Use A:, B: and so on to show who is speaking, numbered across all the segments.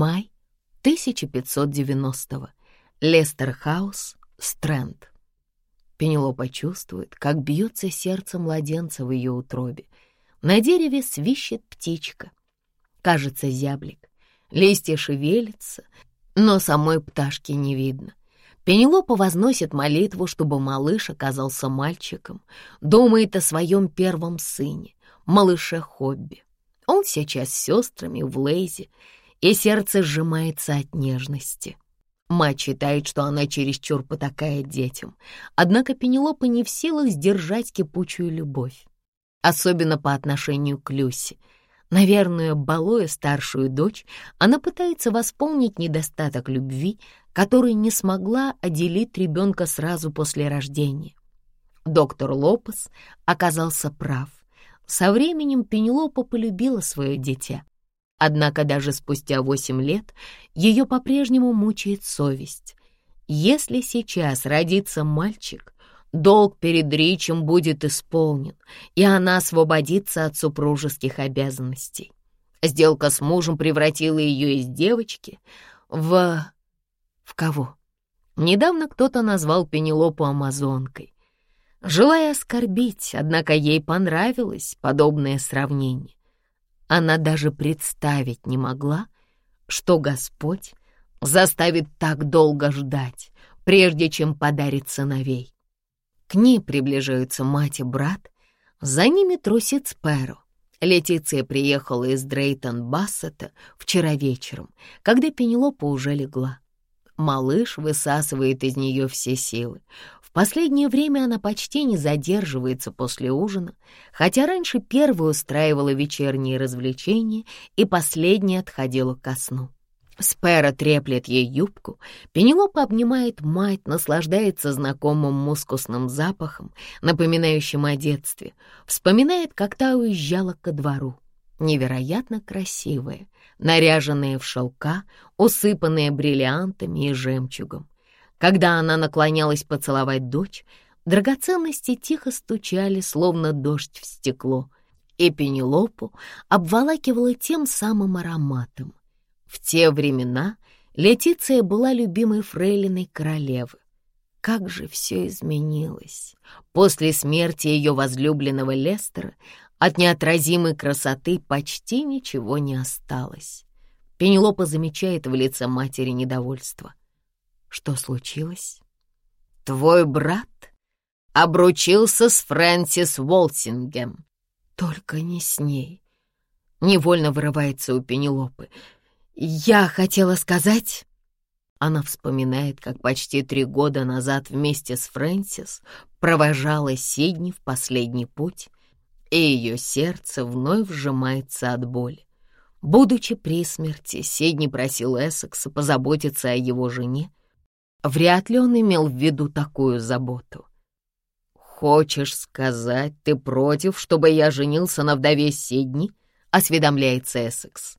A: Май 1590-го. Лестер-хаус, Стрэнд. Пенелопа чувствует, как бьется сердце младенца в ее утробе. На дереве свищет птичка. Кажется, зяблик. Листья шевелятся, но самой пташки не видно. Пенелопа возносит молитву, чтобы малыш оказался мальчиком, думает о своем первом сыне, малыше Хобби. Он сейчас с сестрами в Лейзе, и сердце сжимается от нежности. Мать считает, что она чересчур потакает детям, однако Пенелопа не в силах сдержать кипучую любовь, особенно по отношению к Люсе. Наверное, балуя старшую дочь, она пытается восполнить недостаток любви, который не смогла отделить ребенка сразу после рождения. Доктор Лопес оказался прав. Со временем Пенелопа полюбила свое дитя. Однако даже спустя восемь лет ее по-прежнему мучает совесть. Если сейчас родится мальчик, долг перед Ричем будет исполнен, и она освободится от супружеских обязанностей. Сделка с мужем превратила ее из девочки в... В кого? Недавно кто-то назвал Пенелопу амазонкой. Желая оскорбить, однако ей понравилось подобное сравнение. Она даже представить не могла, что Господь заставит так долго ждать, прежде чем подарит сыновей. К ней приближаются мать и брат, за ними трусит Спэро. Летиция приехала из Дрейтон-Бассета вчера вечером, когда Пенелопа уже легла. Малыш высасывает из нее все силы. Последнее время она почти не задерживается после ужина, хотя раньше первая устраивала вечерние развлечения и последняя отходила ко сну. Спера треплет ей юбку, Пенелопа обнимает мать, наслаждается знакомым мускусным запахом, напоминающим о детстве, вспоминает, как та уезжала ко двору. Невероятно красивая, наряженная в шелка, усыпанная бриллиантами и жемчугом. Когда она наклонялась поцеловать дочь, драгоценности тихо стучали, словно дождь в стекло, и Пенелопу обволакивала тем самым ароматом. В те времена Летиция была любимой фрейлиной королевы. Как же все изменилось! После смерти ее возлюбленного Лестера от неотразимой красоты почти ничего не осталось. Пенелопа замечает в лице матери недовольство. Что случилось? Твой брат обручился с Фрэнсис Уолсингем. Только не с ней. Невольно вырывается у Пенелопы. Я хотела сказать... Она вспоминает, как почти три года назад вместе с Фрэнсис провожала Сидни в последний путь, и ее сердце вновь сжимается от боли. Будучи при смерти, Сидни просил Эссекса позаботиться о его жене, Вряд ли он имел в виду такую заботу. «Хочешь сказать, ты против, чтобы я женился на вдове Сидни?» — осведомляется Эссекс.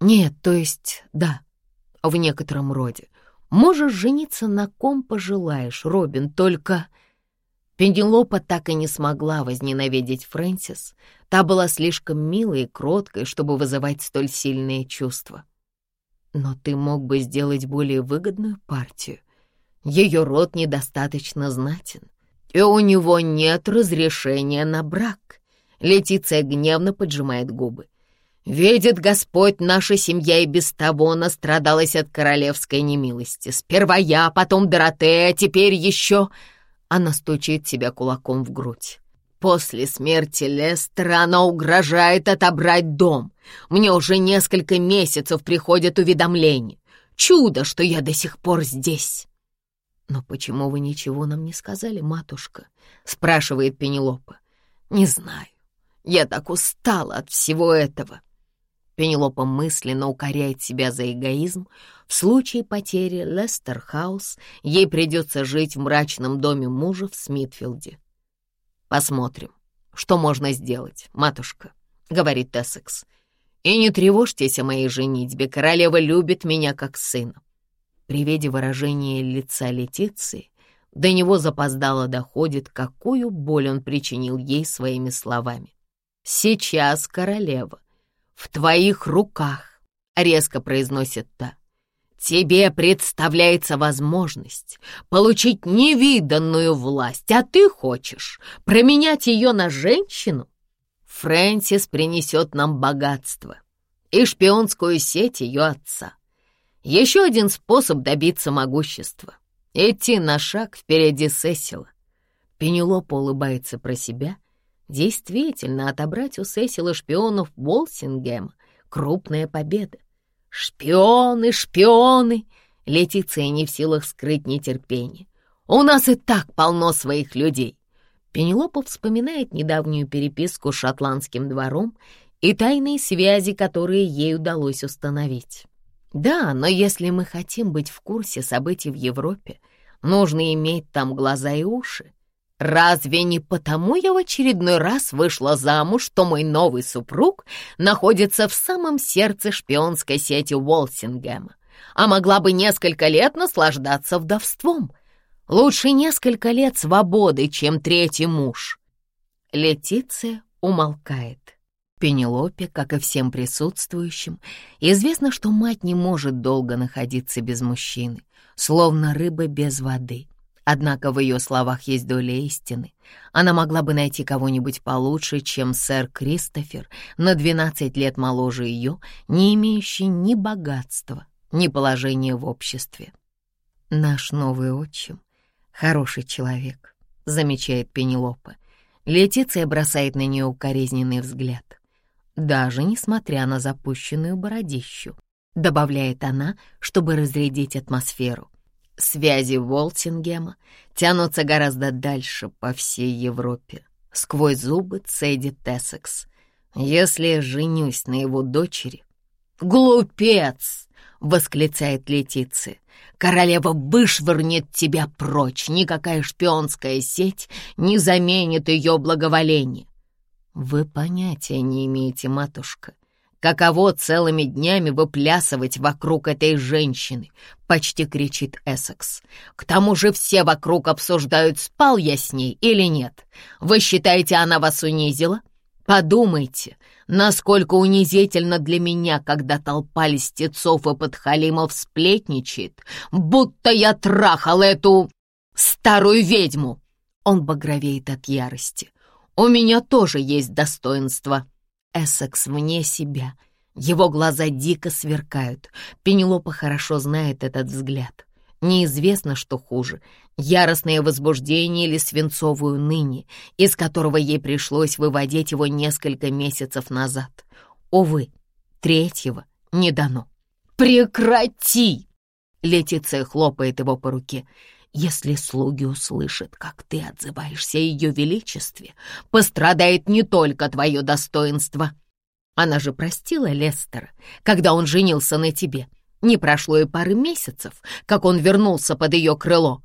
A: «Нет, то есть, да, в некотором роде. Можешь жениться на ком пожелаешь, Робин, только...» Пенелопа так и не смогла возненавидеть Фрэнсис. Та была слишком милой и кроткой, чтобы вызывать столь сильные чувства. Но ты мог бы сделать более выгодную партию. Ее род недостаточно знатен, и у него нет разрешения на брак. Летиция гневно поджимает губы. Видит Господь, наша семья и без того настрадалась от королевской немилости. Сперва я, потом Доротея, а теперь еще... Она стучит себя кулаком в грудь. После смерти Лестера она угрожает отобрать дом. Мне уже несколько месяцев приходят уведомления. Чудо, что я до сих пор здесь. «Но почему вы ничего нам не сказали, матушка?» — спрашивает Пенелопа. «Не знаю. Я так устала от всего этого». Пенелопа мысленно укоряет себя за эгоизм. В случае потери Лестерхаус ей придется жить в мрачном доме мужа в Смитфилде. «Посмотрим, что можно сделать, матушка», — говорит Тессекс. «И не тревожьтесь о моей женитьбе, королева любит меня как сына». При виде выражения лица Летиции до него запоздало доходит, какую боль он причинил ей своими словами. «Сейчас, королева, в твоих руках — резко произносит та. «Тебе представляется возможность получить невиданную власть, а ты хочешь променять ее на женщину? Фрэнсис принесет нам богатство и шпионскую сеть ее отца. Еще один способ добиться могущества — идти на шаг впереди Сесила. Пенелопа улыбается про себя. Действительно, отобрать у Сесила шпионов Болсингема — крупная победа. «Шпионы, шпионы!» Летиция не в силах скрыть нетерпение. «У нас и так полно своих людей!» Пенелопа вспоминает недавнюю переписку с шотландским двором и тайные связи, которые ей удалось установить. Да, но если мы хотим быть в курсе событий в Европе, нужно иметь там глаза и уши. Разве не потому я в очередной раз вышла замуж, что мой новый супруг находится в самом сердце шпионской сети Уолсингема, а могла бы несколько лет наслаждаться вдовством? Лучше несколько лет свободы, чем третий муж. Летиция умолкает. Пенелопе, как и всем присутствующим, известно, что мать не может долго находиться без мужчины, словно рыба без воды — Однако в ее словах есть доля истины. Она могла бы найти кого-нибудь получше, чем сэр Кристофер, на 12 лет моложе ее, не имеющий ни богатства, ни положения в обществе. «Наш новый отчим — хороший человек», — замечает Пенелопа. Летиция бросает на нее укоризненный взгляд. «Даже несмотря на запущенную бородищу», — добавляет она, чтобы разрядить атмосферу. Связи Волтингема тянутся гораздо дальше по всей Европе. Сквозь зубы цедит Тессекс. Если я женюсь на его дочери... «Глупец!» — восклицает Летиция. «Королева вышвырнет тебя прочь. Никакая шпионская сеть не заменит ее благоволение». «Вы понятия не имеете, матушка, Каково целыми днями выплясывать вокруг этой женщины, почти кричит Эссекс. К тому же все вокруг обсуждают, спал я с ней или нет. Вы считаете, она вас унизила? Подумайте, насколько унизительно для меня, когда толпа листецов и подхалимов сплетничает, будто я трахал эту старую ведьму. Он багровеет от ярости. У меня тоже есть достоинство. Эссекс вне себя. Его глаза дико сверкают. Пенелопа хорошо знает этот взгляд. Неизвестно, что хуже — яростное возбуждение или свинцовую ныне, из которого ей пришлось выводить его несколько месяцев назад. Увы, третьего не дано. «Прекрати!» — Летиция хлопает его по руке. Если слуги услышат, как ты отзываешься о ее величестве, пострадает не только твое достоинство. Она же простила Лестера, когда он женился на тебе. Не прошло и пары месяцев, как он вернулся под ее крыло.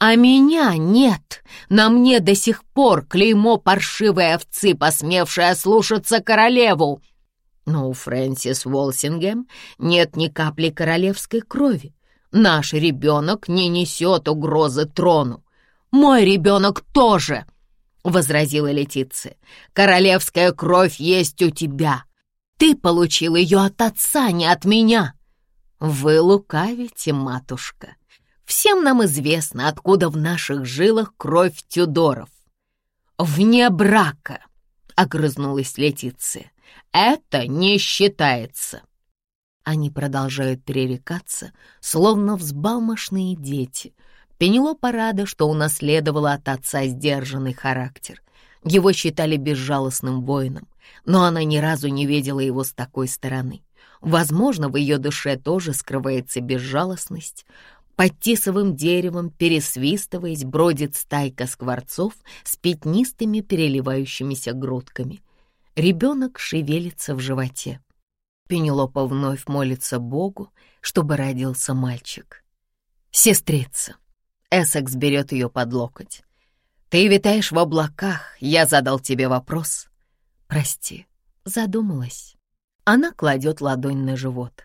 A: А меня нет. На мне до сих пор клеймо паршивой овцы, посмевшей ослушаться королеву. Но у Фрэнсис Волсингем нет ни капли королевской крови. Наш ребенок не несет угрозы трону. Мой ребенок тоже, — возразила Летиция. Королевская кровь есть у тебя. Ты получил ее от отца, не от меня. Вы лукавите, матушка. Всем нам известно, откуда в наших жилах кровь Тюдоров. Вне брака, — огрызнулась Летиция. Это не считается. Они продолжают пререкаться, словно взбалмошные дети. Пенелопа рада, что унаследовала от отца сдержанный характер. Его считали безжалостным воином, но она ни разу не видела его с такой стороны. Возможно, в ее душе тоже скрывается безжалостность. Под тисовым деревом, пересвистываясь, бродит стайка скворцов с пятнистыми переливающимися грудками. Ребенок шевелится в животе. Пенелопа вновь молится Богу, чтобы родился мальчик. «Сестрица!» Эссекс берет ее под локоть. «Ты витаешь в облаках, я задал тебе вопрос». «Прости, задумалась». Она кладет ладонь на живот.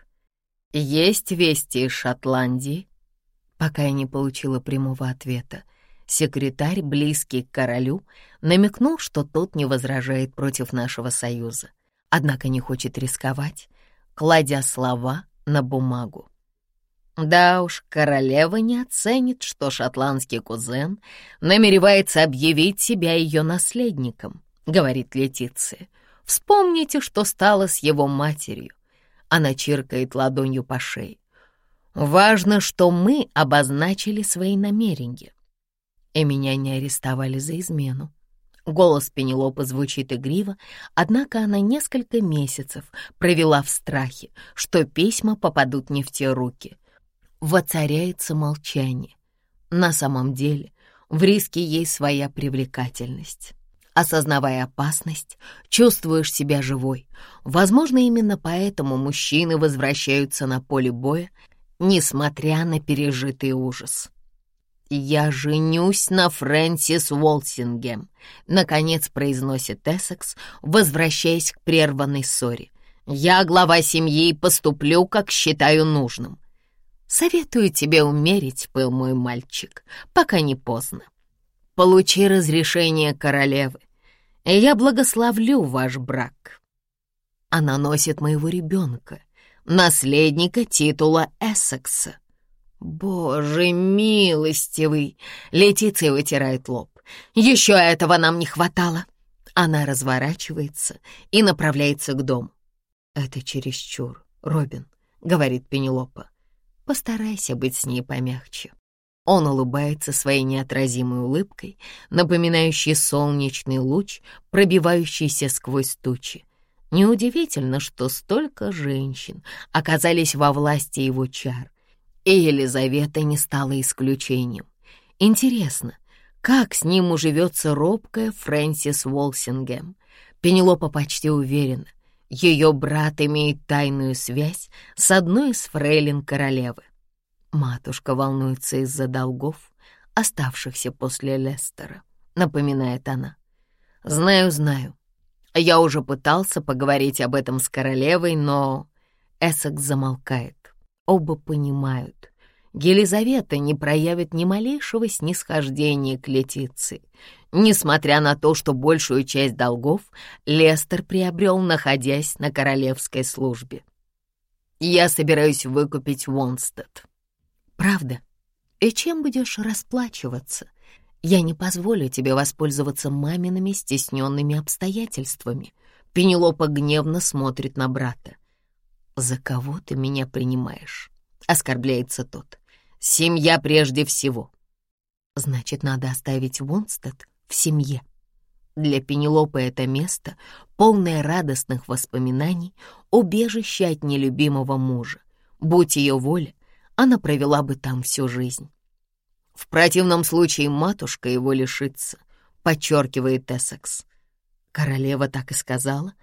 A: «Есть вести из Шотландии?» Пока я не получила прямого ответа, секретарь, близкий к королю, намекнул, что тот не возражает против нашего союза, однако не хочет рисковать кладя слова на бумагу. Да уж, королева не оценит, что шотландский кузен намеревается объявить себя ее наследником, говорит Летиция. Вспомните, что стало с его матерью. Она чиркает ладонью по шее. Важно, что мы обозначили свои намерения. И меня не арестовали за измену. Голос Пенелопы звучит игриво, однако она несколько месяцев провела в страхе, что письма попадут не в те руки. Воцаряется молчание. На самом деле в риске есть своя привлекательность. Осознавая опасность, чувствуешь себя живой. Возможно, именно поэтому мужчины возвращаются на поле боя, несмотря на пережитый ужас. «Я женюсь на Фрэнсис Уолсингем», — наконец произносит Эссекс, возвращаясь к прерванной ссоре. «Я глава семьи и поступлю, как считаю нужным. Советую тебе умерить пыл, мой мальчик, пока не поздно. Получи разрешение королевы, и я благословлю ваш брак. Она носит моего ребенка, наследника титула Эссекса. «Боже милостивый!» — Летиция вытирает лоб. «Еще этого нам не хватало!» Она разворачивается и направляется к дому. «Это чересчур, Робин», — говорит Пенелопа. «Постарайся быть с ней помягче». Он улыбается своей неотразимой улыбкой, напоминающей солнечный луч, пробивающийся сквозь тучи. Неудивительно, что столько женщин оказались во власти его чар, и Елизавета не стала исключением. Интересно, как с ним уживется робкая Фрэнсис Уолсингем? Пенелопа почти уверена, ее брат имеет тайную связь с одной из фрейлин королевы. Матушка волнуется из-за долгов, оставшихся после Лестера, напоминает она. Знаю, знаю. Я уже пытался поговорить об этом с королевой, но... Эссекс замолкает. Оба понимают. Елизавета не проявит ни малейшего снисхождения к Летиции, несмотря на то, что большую часть долгов Лестер приобрел, находясь на королевской службе. «Я собираюсь выкупить Вонстед». «Правда? И чем будешь расплачиваться? Я не позволю тебе воспользоваться мамиными стесненными обстоятельствами». Пенелопа гневно смотрит на брата. «За кого ты меня принимаешь?» — оскорбляется тот. «Семья прежде всего». «Значит, надо оставить Вонстед в семье». Для Пенелопы это место, полное радостных воспоминаний, убежище от нелюбимого мужа. Будь ее воля, она провела бы там всю жизнь. В противном случае матушка его лишится, подчеркивает Эссекс. Королева так и сказала,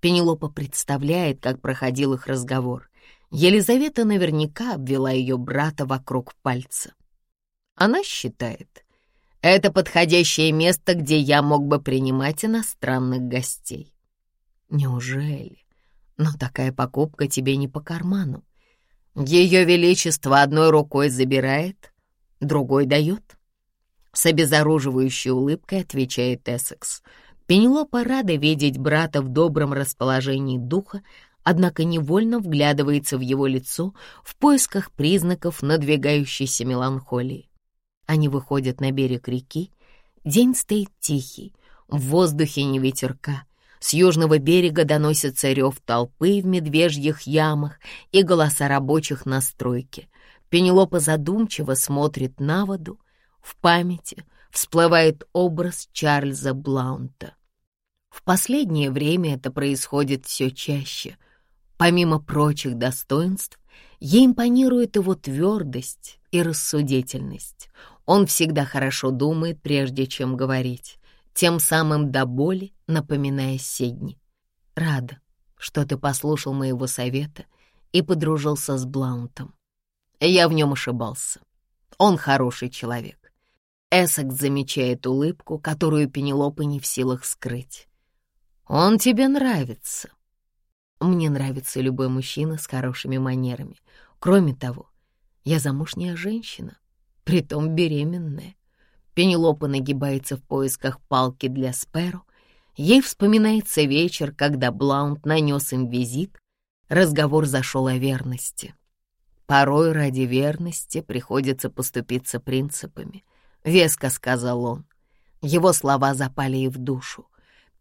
A: Пенелопа представляет, как проходил их разговор. Елизавета наверняка обвела ее брата вокруг пальца. Она считает, это подходящее место, где я мог бы принимать иностранных гостей. Неужели? Но такая покупка тебе не по карману. Ее Величество одной рукой забирает, другой дает. С обезоруживающей улыбкой отвечает Эссекс — Пенелопа рада видеть брата в добром расположении духа, однако невольно вглядывается в его лицо в поисках признаков надвигающейся меланхолии. Они выходят на берег реки. День стоит тихий, в воздухе не ветерка. С южного берега доносится рев толпы в медвежьих ямах и голоса рабочих на стройке. Пенелопа задумчиво смотрит на воду. В памяти всплывает образ Чарльза Блаунта. В последнее время это происходит все чаще. Помимо прочих достоинств, ей импонирует его твердость и рассудительность. Он всегда хорошо думает, прежде чем говорить, тем самым до боли напоминая Сидни. Рада, что ты послушал моего совета и подружился с Блаунтом. Я в нем ошибался. Он хороший человек. Эссекс замечает улыбку, которую Пенелопа не в силах скрыть. Он тебе нравится. Мне нравится любой мужчина с хорошими манерами. Кроме того, я замужняя женщина, притом беременная. Пенелопа нагибается в поисках палки для Сперо. Ей вспоминается вечер, когда Блаунд нанес им визит. разговор зашел о верности. Порой ради верности приходится поступиться принципами, — веско сказал он. Его слова запали ей в душу.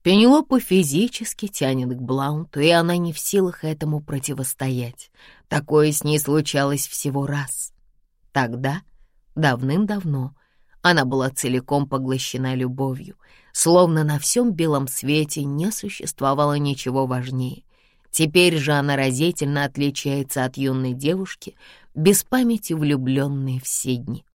A: Пенелопу физически тянет к Блаунту, и она не в силах этому противостоять. Такое с ней случалось всего раз. Тогда, давным-давно, она была целиком поглощена любовью, словно на всем белом свете не существовало ничего важнее. Теперь же она разительно отличается от юной девушки, без памяти влюбленной все дни.